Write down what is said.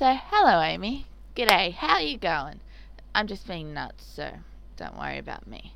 So, hello, Amy. G'day, how are you going? I'm just being nuts, so don't worry about me.